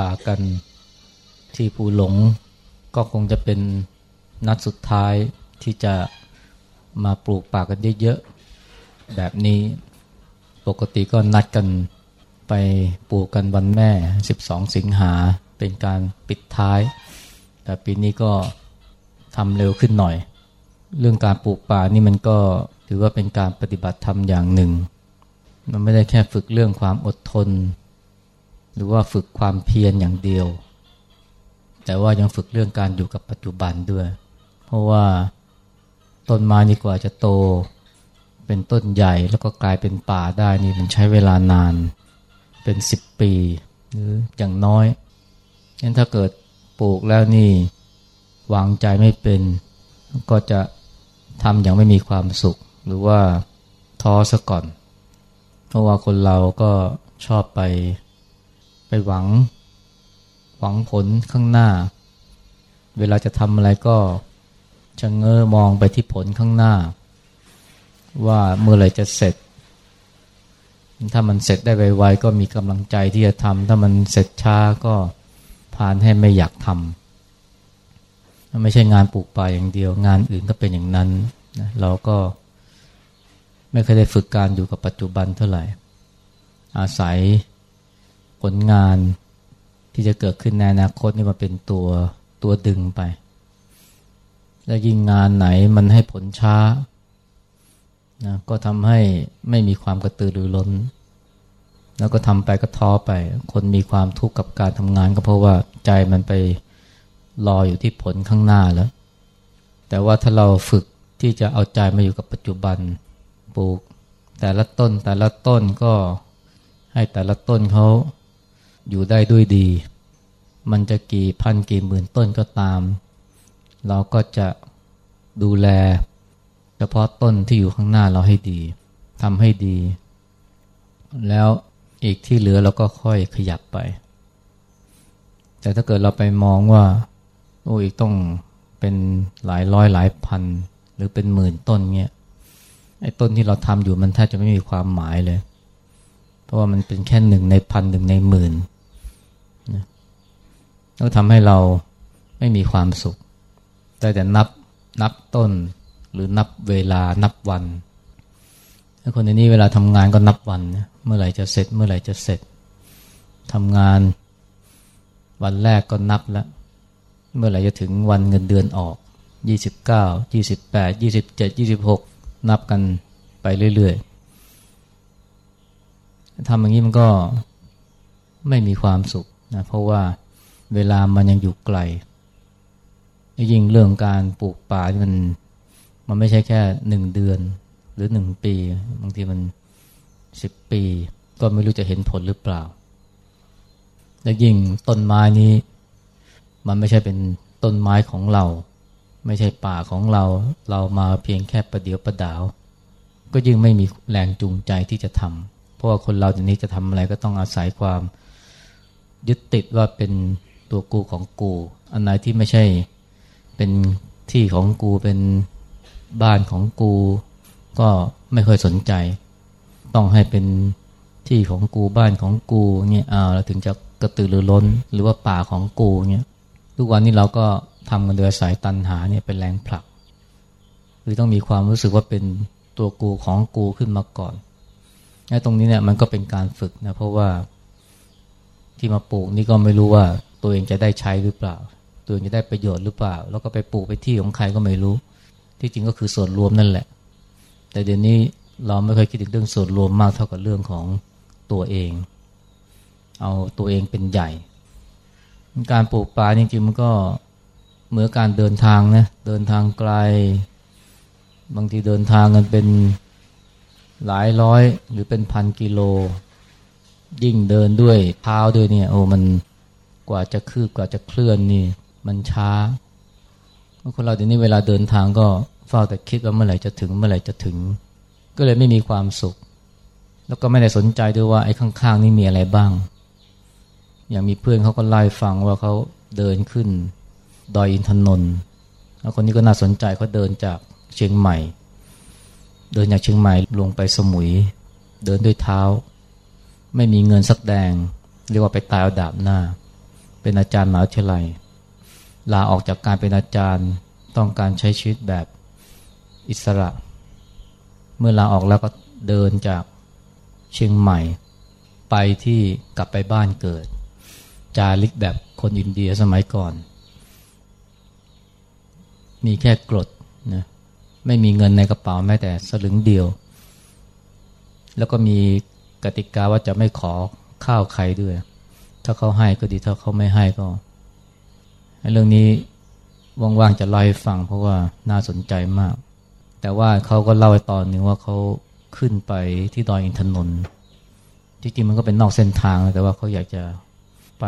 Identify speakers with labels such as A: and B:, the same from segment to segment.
A: ป่ากันที่ภูหลง ก็คงจะเป็นนัดสุดท้ายที่จะมาปลูกป่ากันเยอะๆ แบบนี้ปกติก็นัดกันไปปลูกกันวันแม่ 12 สิงหาเป็นการปิดท้าย แต่ปีนี้ก็ทำเร็วขึ้นหน่อย เรื่องการปลูกป่านี่มันก็ถือว่าเป็นการปฏิบัติธรรมอย่างหนึ่ง มันไม่ได้แค่ฝึกเรื่องความอดทน รือว่าฝึกความเพียรอย่างเดียว แต่ว่ายังฝึกเรื่องการอยู่กับปัจจุบันด้วย เพราะว่าต้นไม้นี่กว่าจะโต เป็นต้นใหญ่แล้วก็กลายเป็นป่าได้นี่มันใช้เวลานานเป็นสิบปีหรืออย่างน้อยงั้นถ้าเกิดปลูกแล้วนี่วางใจไม่เป็น ก็จะทำอย่างไม่มีความสุข หรือว่าท้อซะก่อน เพราะว่าคนเราก็ชอบไป ไปหวัง หวังผลข้างหน้า เวลาจะทำอะไรก็จะเง้อมองไปที่ผลข้างหน้า ว่าเมื่อไรจะเสร็จ ถ้ามันเสร็จได้ไวๆก็มีกำลังใจที่จะทำถ้ามันเสร็จช้าก็พานให้ไม่อยากทำไม่ใช่งานปลูกป่าอย่างเดียว งานอื่นก็เป็นอย่างนั้นนะเราก็ไม่เคยได้ฝึกการอยู่กับปัจจุบันเท่าไหร่ อาศัย ผลงานที่จะเกิดขึ้นในอนาคตนี่มาเป็นตัวตัวดึงไป และยิ่งงานไหนมันให้ผลช้านะก็ทำให้ไม่มีความกระตือรือร้น แล้วก็ทำไปก็ท้อไป คนมีความทุกข์กับการทำงานก็เพราะว่าใจมันไปรออยู่ที่ผลข้างหน้าแล้ว แต่ว่าถ้าเราฝึกที่จะเอาใจมาอยู่กับปัจจุบันปลูก แต่ละต้นแต่ละต้นก็ให้แต่ละต้นเขา อยู่ได้ด้วยดี มันจะกี่พันกี่หมื่นต้นก็ตาม เราก็จะดูแล เฉพาะต้นที่อยู่ข้างหน้าเราให้ดีทำให้ดี แล้วอีกที่เหลือเราก็ค่อยขยับไป แต่ถ้าเกิดเราไปมองว่า โอ้อีกต้องเป็นหลายร้อยหลายพัน หรือเป็นหมื่นต้นเงี้ยไอ้ต้นที่เราทำอยู่มันแทบจะไม่มีความหมายเลย ราะว่ามันเป็นแค่หนึ่งในพันหนึ่งในหมื่นนะแล้วทำให้เราไม่มีความสุขแต่แต่นับนับต้นหรือนับเวลานับวันถ้าคนในนี้เวลาทำงานก็นับวันนะเมื่อไหร่จะเสร็จ เมื่อไหร่จะเสร็จทำงานวันแรกก็นับแล้ว เมื่อไหร่จะถึงวันเงินเดือนออกยี่สิบเก้ายี่สิบแปดยี่สิบเจ็ดยี่สิบหกนับกันไปเรื่อยๆ ทำอย่างนี้มันก็ไม่มีความสุขนะเพราะว่าเวลามันยังอยู่ไกล ยิ่งเรื่องการปลูกป่าที่มันมันไม่ใช่แค่หนึ่งเดือนหรือหนึ่งปี บางทีมันสิบปี ก็ไม่รู้จะเห็นผลหรือเปล่า และยิ่งต้นไม้นี้ มันไม่ใช่เป็นต้นไม้ของเรา ไม่ใช่ป่าของเรา เรามาเพียงแค่ประเดียวประดาว ก็ยิ่งไม่มีแรงจูงใจที่จะทำ เพราะว่าคนเราทีนี้จะทำอะไรก็ต้องอาศัยความยึดติดว่าเป็นตัวกูของกู อันไหนที่ไม่ใช่เป็นที่ของกูเป็นบ้านของกู ก็ไม่ค่อยสนใจ ต้องให้เป็นที่ของกูบ้านของกูเนี่ยเอาแล้วถึงจะกระตือรือร้นหรือว่าป่าของกูเนี่ยทุกวันนี้เราก็ทำกันโดยสายตันหาเนี่ยเป็นแรงผลัก คือต้องมีความรู้สึกว่าเป็นตัวกูของกูขึ้นมาก่อน ไอ้ตรงนี้เนี่ยมันก็เป็นการฝึกนะเพราะว่าที่มาปลูกนี่ก็ไม่รู้ว่าตัวเองจะได้ใช้หรือเปล่า ตัวเองจะได้ประโยชน์หรือเปล่า แล้วก็ไปปลูกไปที่ของใครก็ไม่รู้ ที่จริงก็คือส่วนรวมนั่นแหละ แต่เดี๋ยวนี้เราไม่เคยคิดถึงเรื่องส่วนรวมมากเท่ากับเรื่องของตัวเอง เอาตัวเองเป็นใหญ่ การปลูกป่าจริงๆมันก็เหมือนการเดินทางนะเดินทางไกล บางทีเดินทางกันเป็น หลายร้อยหรือเป็นพันกิโล ยิ่งเดินด้วยเท้าด้วยเนี่ย โอ้มันกว่าจะคืบกว่าจะเคลื่อนนี่ มันช้าคนเราเดี๋ยวนี้เวลาเดินทางก็เฝ้าแต่คิดว่าเมื่อไหร่จะถึงเมื่อไหร่จะถึง ก็เลยไม่มีความสุข แล้วก็ไม่ได้สนใจด้วยว่าไอ้ข้างๆนี่มีอะไรบ้าง อย่างมีเพื่อนเขาก็ไล่ฟังว่าเขาเดินขึ้น ดอยอินทนนท์แล้วคนนี้ก็น่าสนใจเขาเดินจากเชียงใหม่ เดินจากเชียงใหม่ลงไปสมุย เดินด้วยเท้า ไม่มีเงินสักแดง เรียกว่าไปตายเอาดาบหน้า เป็นอาจารย์มหาวิทยาลัย ลาออกจากการเป็นอาจารย์ต้องการใช้ชีวิตแบบอิสระ เมื่อลาออกแล้วก็เดินจากเชียงใหม่ ไปที่กลับไปบ้านเกิด จาริกแบบคนอินเดียสมัยก่อน มีแค่กรดนะ ไม่มีเงินในกระเป๋าแม้แต่สลึงเดียว แล้วก็มีกติกาว่าจะไม่ขอข้าวใครด้วย ถ้าเขาให้ก็ดีถ้าเขาไม่ให้ก็ เรื่องนี้ว่างๆจะเล่าให้ฟังเพราะว่าน่าสนใจมาก แต่ว่าเขาก็เล่าตอนหนึ่งว่าเขาขึ้นไปที่ดอยอินทนนท์จริงๆมันก็เป็นนอกเส้นทางแต่ว่าเขาอยากจะไป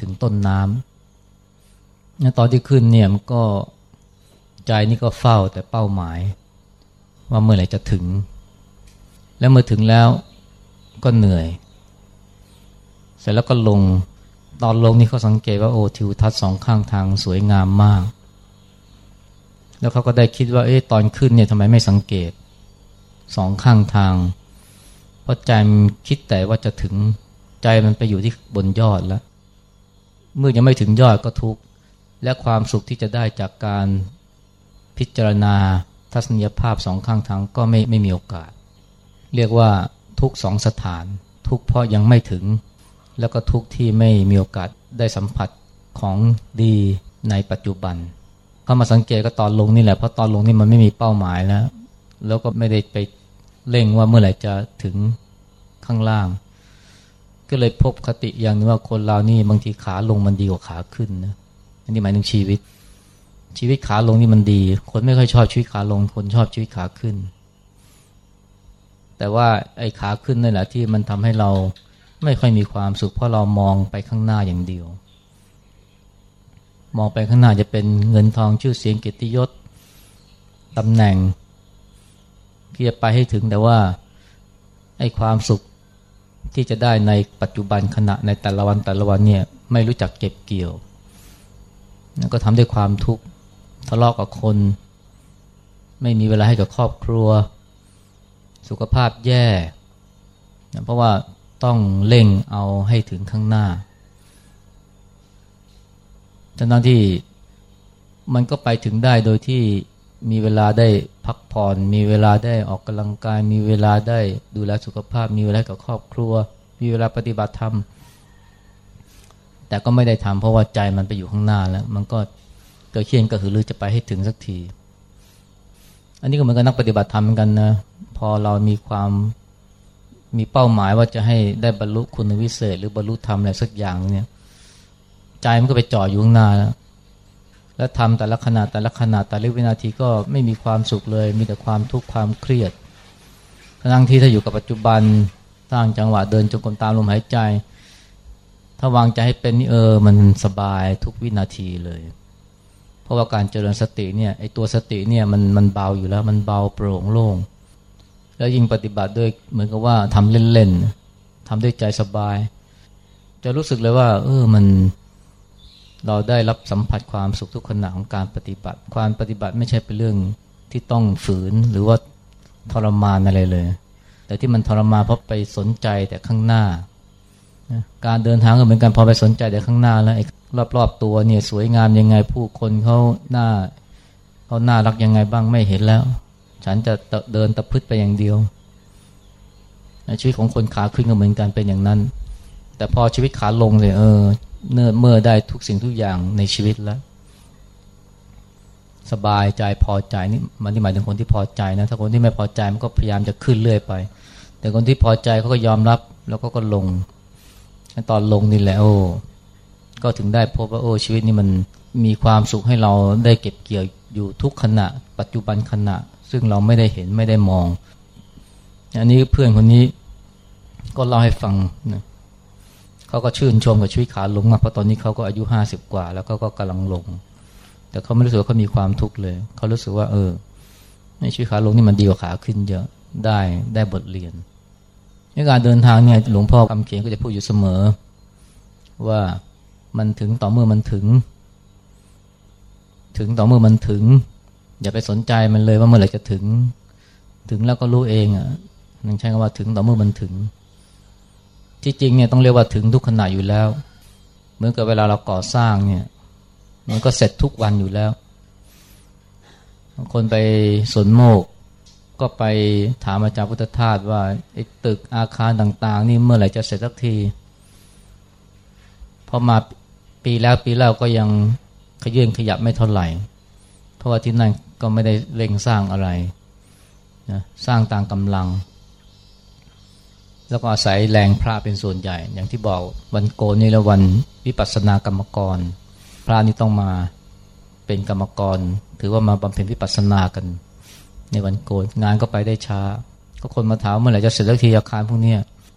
A: ถึงต้นน้ำตอนที่ขึ้นเนี่ยมันก็ ใจนี่ก็เฝ้าแต่เป้าหมาย ว่าเมื่อไหร่จะถึง แล้วเมื่อถึงแล้วก็เหนื่อย เสร็จแล้วก็ลงตอนลงนี่เขาสังเกตว่าโอ้ทิวทัศน์สองข้างทางสวยงามมาก แล้วเขาก็ได้คิดว่าเอ๊ะตอนขึ้นเนี่ยทำไมไม่สังเกตสองข้างทาง เพราะใจมันคิดแต่ว่าจะถึงใจมันไปอยู่ที่บนยอดแล้ว เมื่อยังไม่ถึงยอดก็ทุกข์และความสุขที่จะได้จากการ พิจารณาทัศนียภาพสองข้างทางก็ไม่ไม่มีโอกาส เรียกว่าทุกสองสถาน ทุกเพราะยังไม่ถึง แล้วก็ทุกที่ไม่มีโอกาสได้สัมผัสของดีในปัจจุบันเข้ามาสังเกตก็ตอนลงนี่แหละเพราะตอนลงนี่มันไม่มีเป้าหมายแล้ว แล้วก็ไม่ได้ไปเร่งว่าเมื่อไหร่จะถึงข้างล่าง ก็เลยพบคติอย่างนึงว่าคนเรานี่บางทีขาลงมันดีกว่าขาขึ้นนะอันนี้หมายถึงชีวิต ชีวิตขาลงนี่มันดี คนไม่ค่อยชอบชีวิตขาลง คนชอบชีวิตขาขึ้น แต่ว่าไอ้ขาขึ้นนั่นแหละที่มันทำให้เราไม่ค่อยมีความสุขเพราะเรามองไปข้างหน้าอย่างเดียว มองไปข้างหน้าจะเป็นเงินทองชื่อเสียงเกียรติยศตำแหน่งที่จะไปให้ถึงแต่ว่าไอ้ความสุขที่จะได้ในปัจจุบันขณะในแต่ละวันแต่ละวันเนี่ยไม่รู้จักเก็บเกี่ยว ก็ทำด้วยความทุกข์ ทะเลาะกับคน ไม่มีเวลาให้กับครอบครัว สุขภาพแย่เพราะว่าต้องเร่งเอาให้ถึงข้างหน้าทั้งที่มันก็ไปถึงได้โดยที่มีเวลาได้พักผ่อน มีเวลาได้ออกกำลังกาย มีเวลาได้ดูแลสุขภาพ มีเวลากับครอบครัว มีเวลาปฏิบัติธรรม แต่ก็ไม่ได้ทำเพราะว่าใจมันไปอยู่ข้างหน้าแล้ว มันก็ กระเคียนกระหือรือจะไปให้ถึงสักที อันนี้ก็เหมือนกับนักปฏิบัติธรรมเหมือนกันนะพอเรามีความมีเป้าหมายว่าจะให้ได้บรรลุคุณวิเศษ หรือบรรลุธรรมอะไรสักอย่างเนี่ยใจมันก็ไปจ่ออยู่ข้างหน้าแล้วแล้วทำแต่ละขนาดแต่ละขนาดแต่ละวินาทีก็ไม่มีความสุขเลย มีแต่ความทุกข์ความเครียดทั้งที่ถ้าอยู่กับปัจจุบันสร้างจังหวะเดินจงกรมตามลมหายใจ ถ้าวางใจให้เป็นนี่เออมันสบายทุกวินาทีเลย ราะว่าการเจริญสติเนี่ยไอตัวสติเนี่ยมันมันเบาอยู่แล้วมันเบาโปร่งโล่ง แล้วยิ่งปฏิบัติด้วยเหมือนกับว่าทำเล่นๆทำด้วยใจสบาย จะรู้สึกเลยว่า เออมันเราได้รับสัมผัสความสุขทุกขณะของการปฏิบัติ ความปฏิบัติไม่ใช่เป็นเรื่องที่ต้องฝืนหรือว่าทรมานอะไรเลย แต่ที่มันทรมานเพราะไปสนใจแต่ข้างหน้า การเดินทางก็เหมือนกันพอไปสนใจแต่ข้างหน้าแล้วรอบๆตัวเนี่ยสวยงามยังไงผู้คนเขาหน้าเขาหน้ารักยังไงบ้างไม่เห็นแล้ว ฉันจะเดินตะพึดไปอย่างเดียวชีวิตของคนขาขึ้นก็เหมือนกันเป็นอย่างนั้น แต่พอชีวิตขาลงเลยเออเนื่อเมื่อได้ทุกสิ่งทุกอย่างในชีวิตแล้ว สบายใจพอใจนี่มันที่หมายถึงคนที่พอใจนะถ้าคนที่ไม่พอใจมันก็พยายามจะขึ้นเรื่อยไป แต่คนที่พอใจเขาก็ยอมรับแล้วก็ก็ลง ตอนลงนี่แหละโอ้ก็ถึงได้พบว่าโอ้ชีวิตนี้มันมีความสุขให้เราได้เก็บเกี่ยวอยู่ทุกขณะ ปัจจุบันขณะ ซึ่งเราไม่ได้เห็นไม่ได้มอง อันนี้เพื่อนคนนี้ก็เล่าให้ฟังนะเขาก็ชื่นชมกับชีวิตขาลงมากเพราะตอนนี้เขาก็อายุห้าสิบกว่า แล้วก็ก็กำลังลง แต่เขาไม่รู้สึกว่าเขามีความทุกข์เลย เขารู้สึกว่า เออในชีวิตขาลงนี่มันดีกว่าขาขึ้นเยอะได้ได้บทเรียน ในการเดินทางเนี่ยหลวงพ่อคำเขียนก็จะพูดอยู่เสมอ ว่ามันถึงต่อเมื่อมันถึง ถึงต่อเมื่อมันถึง อย่าไปสนใจมันเลยว่าเมื่อไหร่จะถึง ถึงแล้วก็รู้เองอะนั่งใช้คำว่าถึงต่อเมื่อมันถึง ที่จริงเนี่ยต้องเรียกว่าถึงทุกขณะอยู่แล้วเหมือนกับเวลาเราก่อสร้างเนี่ยมันก็เสร็จทุกวันอยู่แล้ว คนไปสนโมก ก็ไปถามอาจารย์พุทธทาสว่าไอ้ตึกอาคารต่าง ๆ นี่เมื่อไหร่จะเสร็จสักทีพอมาปีแล้วปีแล้วก็ยังขยื่นขยับไม่เท่าไหร่ เพราะว่าที่นั่นก็ไม่ได้เร่งสร้างอะไรนะสร้างตามกำลัง แล้วก็อาศัยแรงพระเป็นส่วนใหญ่ อย่างที่บอกวันโกนนี่แล้ววันวิปัสสนากรรมกร พระนี่ต้องมาเป็นกรรมกร ถือว่ามาบำเพ็ญวิปัสสนากัน ในวันโกนงานก็ไปได้ช้า ก็คนมาถามเมื่อไหร่จะเสร็จสักทีอาคารพวกนี้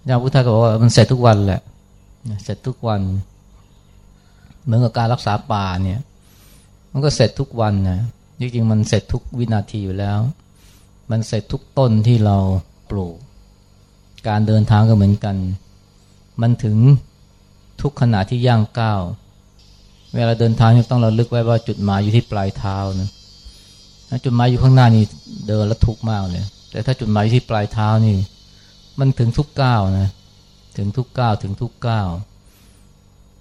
A: ยาพุทธะก็บอกว่ามันเสร็จทุกวันแหละเสร็จทุกวัน เหมือนกับการรักษาป่าเนี่ย มันก็เสร็จทุกวันนะจริงๆมันเสร็จทุกวินาทีอยู่แล้ว มันเสร็จทุกต้นที่เราปลูก การเดินทางก็เหมือนกัน มันถึงทุกขณะที่ย่างก้าวเวลาเดินทางต้องเราลึกไว้ว่าจุดหมายอยู่ที่ปลายเท้านะ จุดหมายอยู่ข้างหน้านี่เดินแล้วทุกข์มากเลย แต่ถ้าจุดหมายที่ปลายเท้านี่ มันถึงทุกก้าวนะ ถึงทุกก้าวถึงทุกก้าว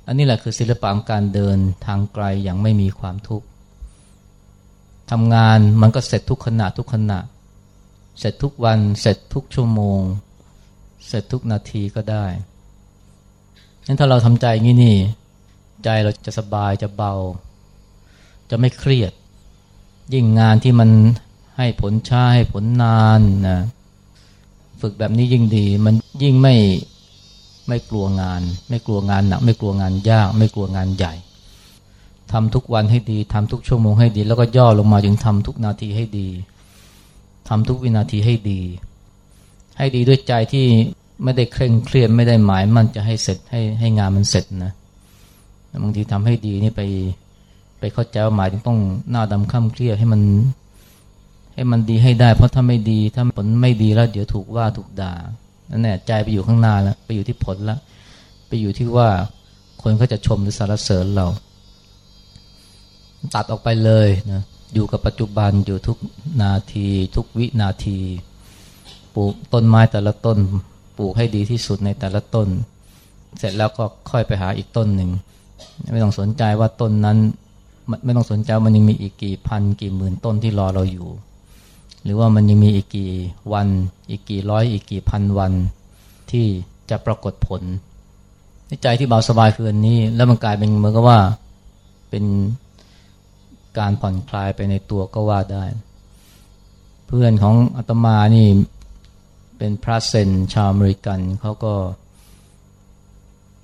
A: อันนี้แหละคือศิลปะของการเดินทางไกลอย่างไม่มีความทุกข์ทำงานมันก็เสร็จทุกขณะทุกขณะ เสร็จทุกวันเสร็จทุกชั่วโมง เสร็จทุกนาทีก็ได้งั้นถ้าเราทำใจงี้นี่ ใจเราจะสบายจะเบา จะไม่เครียด ยิ่งงานที่มันให้ผลช้าให้ผลนานนะฝึกแบบนี้ยิ่งดี มันยิ่งไม่ไม่กลัวงาน ไม่กลัวงานหนัก ไม่กลัวงานยาก ไม่กลัวงานใหญ่ทำทุกวันให้ดีทำทุกชั่วโมงให้ดี แล้วก็ย่อลงมาถึงทำทุกนาทีให้ดีทำทุกวินาทีให้ดี ให้ดีด้วยใจที่ไม่ได้เคร่งเครียดไม่ได้หมายมันจะให้เสร็จให้ให้งานมันเสร็จนะบางทีทำให้ดีนี่ไป ไปเข้าใจว่าหมายถึงต้องหน้าดำข้ามเครียดให้มัน ให้มันดีให้ได้ เพราะถ้าไม่ดีถ้าผลไม่ดีแล้วเดี๋ยวถูกว่าถูกด่านั่นแหละใจไปอยู่ข้างหน้าแล้วไปอยู่ที่ผลแล้วไปอยู่ที่ว่าคนเขาจะชมหรือสรรเสริญเรา ตัดออกไปเลยนะอยู่กับปัจจุบันอยู่ทุกนาที ทุกวินาที ปลูกต้นไม้แต่ละต้น ปลูกให้ดีที่สุดในแต่ละต้น เสร็จแล้วก็ค่อยไปหาอีกต้นหนึ่ง ไม่ต้องสนใจว่าต้นนั้น ไม่ต้องสนใจมันยังมีอีกกี่พันกี่หมื่นต้นที่รอเราอยู่ หรือว่ามันยังมีอีกกี่วัน อีกกี่ร้อยอีกกี่พันวันที่จะปรากฏผลใจที่เบาสบายคืออันนี้ แล้วมันกลายเป็นเหมือนกับว่าเป็นการผ่อนคลายไปในตัวก็ว่าได้ เพื่อนของอาตมานี่เป็นพระเซนชาวอเมริกันเขาก็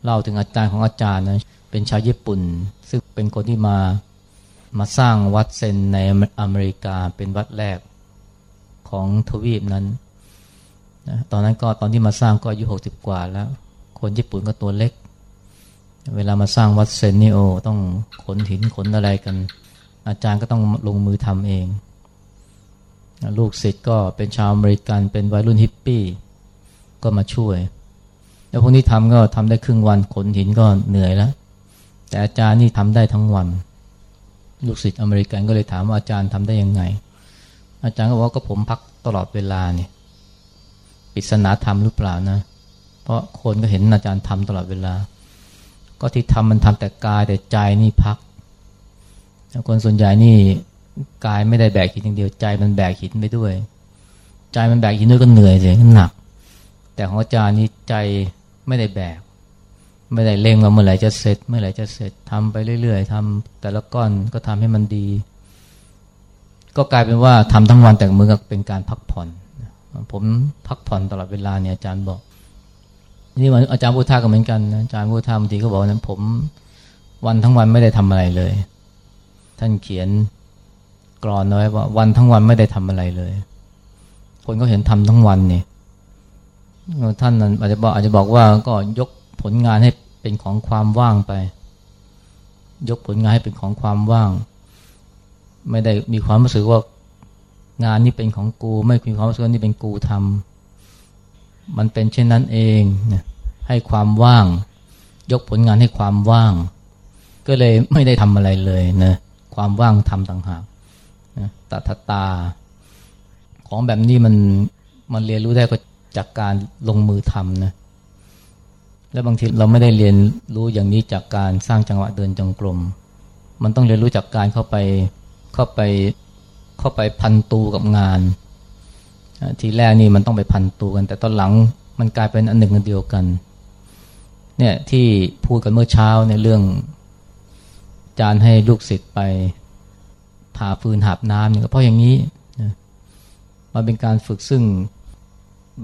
A: เล่าถึงอาจารย์ของอาจารย์นะเป็นชาวญี่ปุ่น ซึ่งเป็นคนที่มา มาสร้างวัดเซนในอเมริกาเป็นวัดแรกของทวีปนั้นนะตอนนั้นก็ตอนที่มาสร้างก็อายุหกสิบกว่าแล้ว คนญี่ปุ่นก็ตัวเล็ก เวลามาสร้างวัดเซนนี่โอ้ต้องขนหินขนอะไรกัน อาจารย์ก็ต้องลงมือทำเอง ลูกศิษย์ก็เป็นชาวอเมริกันเป็นวัยรุ่นฮิปปี้ ก็มาช่วย แล้วพวกนี้ทำก็ทำได้ครึ่งวันขนหินก็เหนื่อยแล้ว แต่อาจารย์นี่ทำได้ทั้งวัน ลูกศิษย์อเมริกันก็เลยถามว่าอาจารย์ทำได้ยังไง อาจารย์ก็บอกว่าก็ผมพักตลอดเวลาเนี่ยปิศนาธรรมหรือเปล่านะ เพราะคนก็เห็นอาจารย์ทำตลอดเวลา ก็ที่ทำมันทำแต่กายแต่ใจนี่พักคนส่วนใหญ่นี่กายไม่ได้แบกหินอย่างเดียวใจมันแบกหินไปด้วย ใจมันแบกหินด้วยก็เหนื่อยเลยหนัก แต่ของอาจารย์นี่ใจไม่ได้แบก ไม่ได้เล่งว่าเมื่อไหร่จะเสร็จ เมื่อไหร่จะเสร็จทำไปเรื่อยๆทำแต่ละก้อนก็ทำให้มันดี ก็กลายเป็นว่าทำทั้งวันแต่มือก็เป็นการพักผ่อน ผมพักผ่อนตลอดเวลาเนี่ยอาจารย์บอกนี่มันอาจารย์พุทธาก็เหมือนกันอาจารย์พุทธาบางทีก็บอกนั้นผมวันทั้งวันไม่ได้ทำอะไรเลย ท่านเขียนกรอนไว้ว่าวันทั้งวันไม่ได้ทำอะไรเลย คนก็เห็นทำทั้งวันเนี่ยท่านอาจจะบอกอาจจะบอกว่าก็ยก ผลงานให้เป็นของความว่างไป ยกผลงานให้เป็นของความว่าง ไม่ได้มีความรู้สึกว่างานนี้เป็นของกู ไม่มีความรู้สึกว่านี่เป็นกูทำมันเป็นเช่นนั้นเองนะให้ความว่าง ยกผลงานให้ความว่าง ก็เลยไม่ได้ทำอะไรเลยนะความว่างทำต่างหากตาตา ของแบบนี้มันมันเรียนรู้ได้ก็จากการลงมือทำนะ และบางทีเราไม่ได้เรียนรู้อย่างนี้จากการสร้างจังหวะเดินจงกรม มันต้องเรียนรู้จากการเข้าไปเข้าไปเข้าไปพันตูกับงาน ทีแรกนี่มันต้องไปพันตูกัน แต่ตอนหลังมันกลายเป็นอันหนึ่งอันเดียวกัน เนี่ยที่พูดกันเมื่อเช้าในเรื่องจารให้ลูกศิษย์ไปผ่าฟืนหาบน้ำเนี่ยเพราะอย่างนี้มันเป็นการฝึกซึ่ง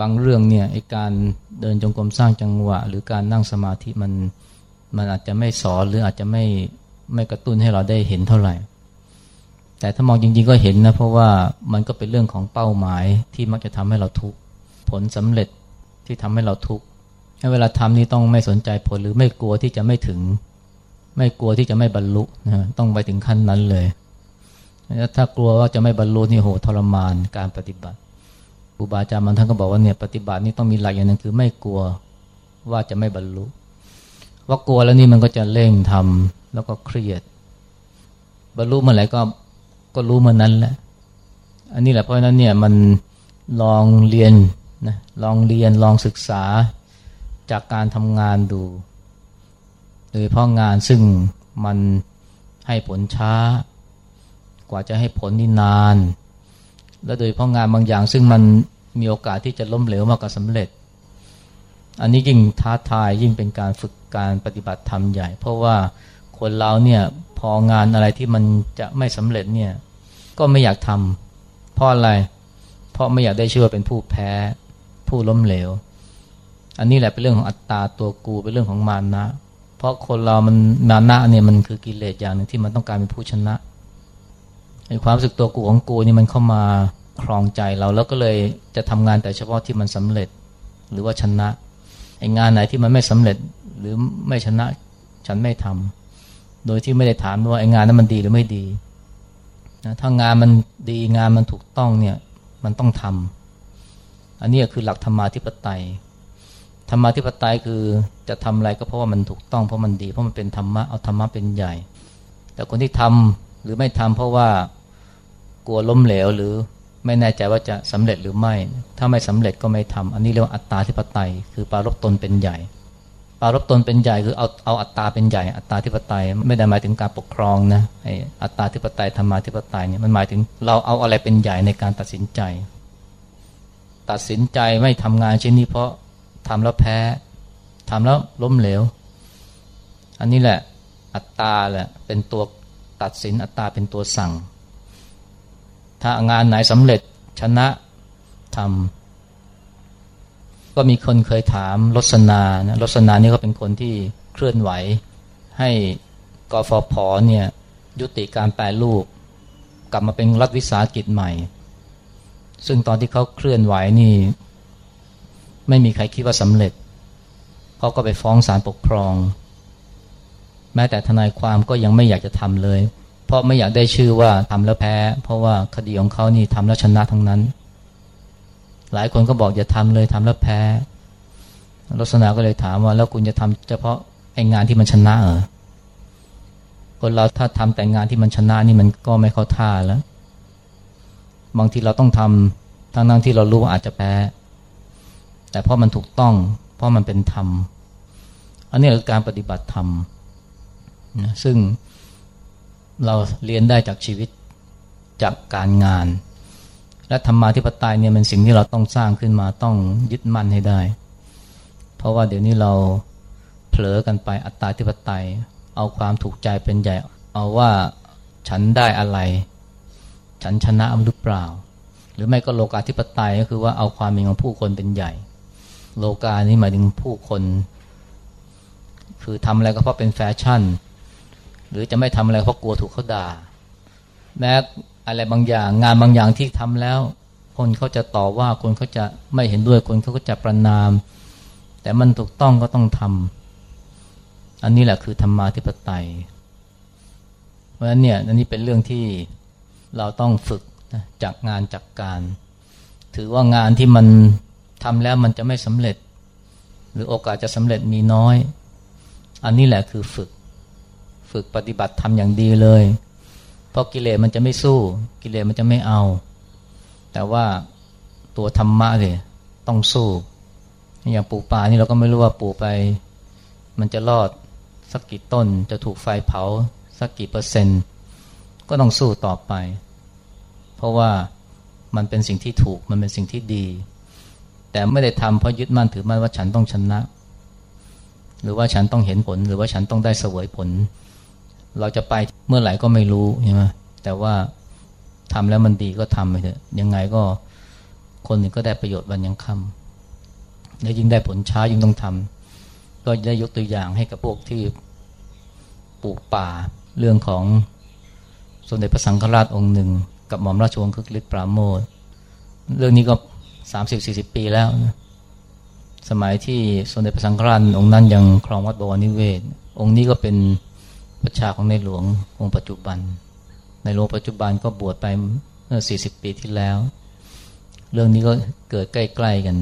A: บางเรื่องเนี่ยไอการเดินจงกรมสร้างจังหวะ หรือการนั่งสมาธิมันมันอาจจะไม่สอนหรืออาจจะไม่ไม่กระตุ้นให้เราได้เห็นเท่าไหร่ แต่ถ้ามองจริงๆก็เห็นนะ เพราะว่ามันก็เป็นเรื่องของเป้าหมายที่มักจะทำให้เราทุกข์ผลสำเร็จที่ทำให้เราทุกข์เวลาทำนี่ต้องไม่สนใจผลหรือไม่กลัวที่จะไม่ถึง ไม่กลัวที่จะไม่บรรลุนะต้องไปถึงขั้นนั้นเลยถ้ากลัวว่าจะไม่บรรลุนี่โหทรมานการปฏิบัติ ครูบาอาจารย์มันท่านก็บอกว่าเนี่ยปฏิบัตินี่ต้องมีหลักอย่างหนึ่งคือไม่กลัวว่าจะไม่บรรลุ ว่ากลัวแล้วนี่มันก็จะเร่งทำแล้วก็เครียด บรรลุเมื่อไหร่ก็ก็รู้เมื่อนั้นแหละ อันนี้แหละเพราะนั้นเนี่ยมันลองเรียนนะลองเรียนลองศึกษาจากการทำงานดู โดยเพราะงานซึ่งมันให้ผลช้ากว่าจะให้ผลนี่นาน และโดยเพราะงานบางอย่างซึ่งมันมีโอกาสที่จะล้มเหลวมากกว่าสำเร็จ อันนี้ยิ่งท้าทายยิ่งเป็นการฝึกการปฏิบัติธรรมใหญ่ เพราะว่าคนเราเนี่ยพองานอะไรที่มันจะไม่สำเร็จเนี่ยก็ไม่อยากทำเพราะอะไร เพราะไม่อยากได้ชื่อว่าเป็นผู้แพ้ ผู้ล้มเหลว อันนี้แหละเป็นเรื่องของอัตตาตัวกูเป็นเรื่องของมานะ เพราะคนเรามันมานะเนี่ยมันคือกิเลสอย่างหนึ่งที่มันต้องการเป็นผู้ชนะ ไอ้ความรู้สึกตัวกูของกูนี่มันเข้ามาครองใจเราแล้วก็เลยจะทำงานแต่เฉพาะที่มันสำเร็จ หรือว่าชนะไอ้งานไหนที่มันไม่สำเร็จหรือไม่ชนะฉันไม่ทำโดยที่ไม่ได้ถามว่าไอ้งานนั้นมันดีหรือไม่ดีนะถ้างานมันดีงานมันถูกต้องเนี่ยมันต้องทำอันนี้คือหลักธรรมาธิปไตยธรรมาธิปไตยคือจะทำอะไรก็เพราะว่ามันถูกต้องเพราะมันดีเพราะมันเป็นธรรมะเอาธรรมะเป็นใหญ่ แต่คนที่ทำหรือไม่ทำเพราะว่า กลัวล้มเหลวหรือไม่แน่ใจว่าจะสำเร็จหรือไม่ ถ้าไม่สำเร็จก็ไม่ทำอันนี้เรียกว่าอัตตาธิปไตย คือปารบตนเป็นใหญ่ ปารบตนเป็นใหญ่คือเอาเอาอัตตาเป็นใหญ่ อัตตาธิปไตยไม่ได้หมายถึงการปกครองนะไออัตตาธิปไตยธรรมาธิปไตยเนี่ยมันหมายถึงเราเอาอะไรเป็นใหญ่ในการตัดสินใจ ตัดสินใจไม่ทำงานเชิ้นนี้เพราะทำแล้วแพ้ทำแล้วล้มเหลว อันนี้แหละอัตตาแหละเป็นตัวตัดสินอัตตาเป็นตัวสั่ง ถ้างานไหนสำเร็จชนะทำก็มีคนเคยถามรสนานะรสนานี่ก็เป็นคนที่เคลื่อนไหว ให้กฟผเนี่ยยุติการแปลรูป กลับมาเป็นรัฐวิสาหกิจใหม่ ซึ่งตอนที่เขาเคลื่อนไหวนี่ ไม่มีใครคิดว่าสำเร็จเขาก็ไปฟ้องศาลปกครอง แม้แต่ทนายความก็ยังไม่อยากจะทำเลย เพราะไม่อยากได้ชื่อว่าทำแล้วแพ้ เพราะว่าคดีของเขานี่ทำแล้วชนะทั้งนั้น หลายคนก็บอกอย่าทำเลยทำแล้วแพ้ลักษณะก็เลยถามว่า แล้วคุณจะทำเฉพาะไอ้งานที่มันชนะเหรอคนเราถ้าทำแต่งานที่มันชนะนี่มันก็ไม่เข้าท่าแล้ว บางทีเราต้องทำทั้งนั้นที่เรารู้ว่าอาจจะแพ้ แต่เพราะมันถูกต้อง เพราะมันเป็นธรรม อันนี้คือการปฏิบัติธรรมนะซึ่ง เราเรียนได้จากชีวิตจากการงาน และธรรมาธิปไตยเนี่ยเป็นสิ่งที่เราต้องสร้างขึ้นมาต้องยึดมั่นให้ได้ เพราะว่าเดี๋ยวนี้เราเผลอกันไปอัตตาธิปไตย เอาความถูกใจเป็นใหญ่ เอาว่าฉันได้อะไร ฉันชนะหรือเปล่า หรือไม่ก็โลกาธิปไตยก็คือว่าเอาความมีของผู้คนเป็นใหญ่ โลกานี้หมายถึงผู้คน คือทำอะไรก็เพราะเป็นแฟชั่น หรือจะไม่ทำอะไรเพราะกลัวถูกเขาด่า แม้อะไรบางอย่างงานบางอย่างที่ทำแล้ว คนเขาจะต่อว่าคนเขาจะไม่เห็นด้วยคนเขาก็จะประนาม แต่มันถูกต้องก็ต้องทำอันนี้แหละคือธรรมาธิปไตย เพราะฉะนั้นเนี่ยอันนี้เป็นเรื่องที่เราต้องฝึกนะจากงานจากการ ถือว่างานที่มันทำแล้วมันจะไม่สำเร็จ หรือโอกาสจะสำเร็จมีน้อย อันนี้แหละคือฝึก ฝึกปฏิบัติทำอย่างดีเลย เพราะกิเลสมันจะไม่สู้ กิเลสมันจะไม่เอา แต่ว่าตัวธรรมะเลยต้องสู้ อย่างปลูกป่านี่เราก็ไม่รู้ว่าปลูกไป มันจะรอดสักกี่ต้น จะถูกไฟเผาสักกี่เปอร์เซ็นต์ ก็ต้องสู้ต่อไป เพราะว่ามันเป็นสิ่งที่ถูกมันเป็นสิ่งที่ดี แต่ไม่ได้ทำเพราะยึดมั่นถือมั่นว่าฉันต้องชนะ หรือว่าฉันต้องเห็นผลหรือว่าฉันต้องได้เสวยผล เราจะไปเมื่อไหร่ก็ไม่รู้ใช่ไหมแต่ว่าทำแล้วมันดีก็ทำไปเถอะยังไงก็คนหนึ่งก็ได้ประโยชน์วันยังค่ำแล้วยิ่งได้ผลช้ายิ่งต้องทำก็ได้ยกตัวอย่างให้กับพวกที่ปลูกป่าเรื่องของสมเด็จพระสังฆราชองค์หนึ่ง กับหม่อมราชวงศ์คึกฤทธิ์ปราโมทเรื่องนี้ก็สามสิบสี่สิบปีแล้วนะสมัยที่สมเด็จพระสังฆราชองค์นั้นยังครองวัดบวรนิเวศ องค์นี้ก็เป็น ประชาของในหลวงองค์ปัจจุบัน ในหลวงปัจจุบันก็บวชไปเมื่อสี่สิบปีที่แล้ว เรื่องนี้ก็เกิดใกล้ ๆ กัน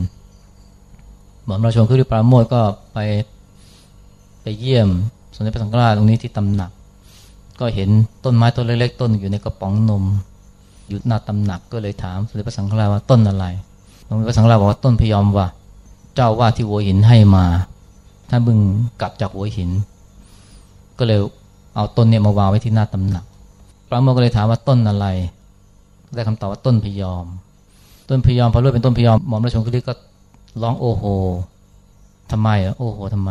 A: หม่อมราชวงศ์คึกฤทธิ์ปราโมทก็ไปไปเยี่ยมสมเด็จพระสังฆราชตรงนี้ที่ตำหนัก ก็เห็นต้นไม้ต้นเล็กๆต้นอยู่ในกระป๋องนม อยู่หน้าตำหนักก็เลยถามสมเด็จพระสังฆราชว่าต้นอะไรสมเด็จพระสังฆราชบอกว่าต้นพยอมว่า เจ้าว่าที่หัวหินให้มา ท่านบึงกลับจากหัวหิน ก็เลย เอาต้นเนี่ยมาวางไว้ที่หน้าตำหนักพระโมก็เลยถามว่าต้นอะไร ได้คำตอบว่าต้นพยอม ต้นพยอมพอรู้เป็นต้นพยอมหมอมราชวงศ์คุริก็ร้องโอโหทำไมอะโอโหทำไม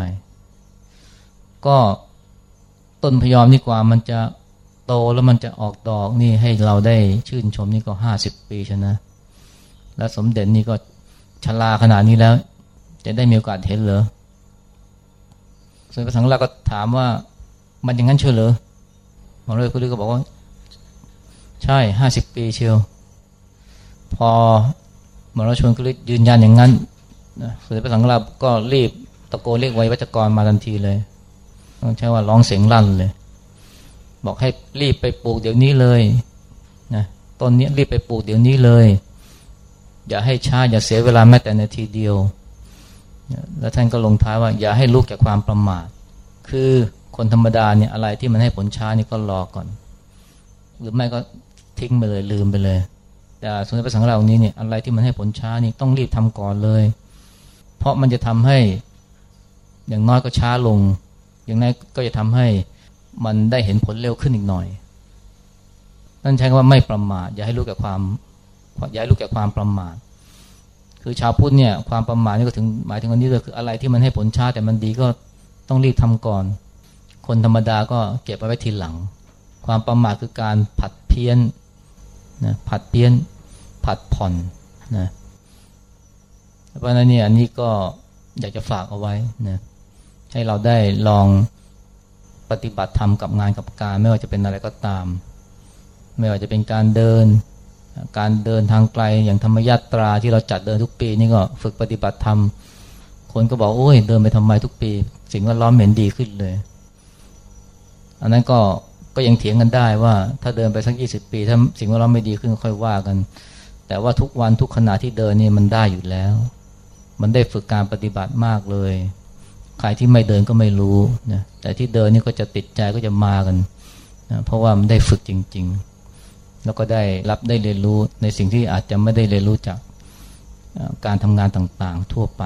A: ก็ต้นพยอมนี่กว่ามันจะโตแล้วมันจะออกดอกนี่ให้เราได้ชื่นชมนี่ก็ห้าสิบปีชนะ แล้วสมเด็จนี่ก็ชราขนาดนี้แล้ว จะได้มีโอกาสเห็นเหรอส่วนพระสังฆราชก็ถามว่า มันอย่างนั้นเชื่อเหรอหมอเลยคุณลือก็บอกว่า ใช่ห้าสิบปีเชียว พอหมอราชวงศ์คุลิยืนยันอย่างนั้นส่วนพระสังฆราชก็รีบตะโกนเรียกไว้วัจกรมาทันทีเลยต้องใช้ว่าร้องเสียงลั่นเลย บอกให้รีบไปปลูกเดี๋ยวนี้เลยนะต้นนี้รีบไปปลูกเดี๋ยวนี้เลย อย่าให้ช้าอย่าเสียเวลาแม้แต่นาทีเดียวแล้วท่านก็ลงท้ายว่า อย่าให้ลูกจากความประมาท คือ คนธรรมดาเนี่ยอะไรที่มันให้ผลช้านี่ก็รอก่อน หรือไม่ก็ทิ้งไปเลยลืมไปเลย แต่สมเด็จพระสังฆราชนี้เนี่ยอะไรที่มันให้ผลช้านี่ต้องรีบทำก่อนเลย เพราะมันจะทำให้อย่างน้อยก็ช้าลง อย่างนั้นก็จะทำให้มันได้เห็นผลเร็วขึ้นอีกหน่อย นั่นใช้คำว่าไม่ประมาทอย่าให้ลูกแก่ความอย่าให้ลูกแก่ความประมาทคือชาวพุทธเนี่ยความประมาทนี่ก็ถึงหมายถึงอันนี้เลยคืออะไรที่มันให้ผลช้าแต่มันดีก็ต้องรีบทำก่อน คนธรรมดาก็เก็บเอาไว้ทีหลัง ความประมาทคือการผัดเพี้ยนนะผัดเพี้ยนผัดผ่อนนะเพราะนั้นเนี่ยอันนี้ก็อยากจะฝากเอาไว้นะให้เราได้ลองปฏิบัติธรรมกับงานกับการ ไม่ว่าจะเป็นอะไรก็ตาม ไม่ว่าจะเป็นการเดิน การเดินทางไกลอย่างธรรมยาตราที่เราจัดเดินทุกปีนี่ก็ฝึกปฏิบัติธรรมคนก็บอกโอ้ยเดินไปทำไมทุกปี สิ่งแวดล้อมเห็นดีขึ้นเลย อันนั้นก็ก็ยังเถียงกันได้ว่าถ้าเดินไปสักยี่สิบปี ถ้าสิ่งแวดล้อมไม่ดีขึ้นค่อยว่ากัน แต่ว่าทุกวันทุกขณะที่เดินนี่มันได้อยู่แล้ว มันได้ฝึกการปฏิบัติมากเลย ใครที่ไม่เดินก็ไม่รู้นะแต่ที่เดินนี่ก็จะติดใจก็จะมากันนะเพราะว่ามันได้ฝึกจริง ๆ แล้วก็ได้รับได้เรียนรู้ในสิ่งที่อาจจะไม่ได้เรียนรู้จากการทำงานต่างๆ ทั่วไป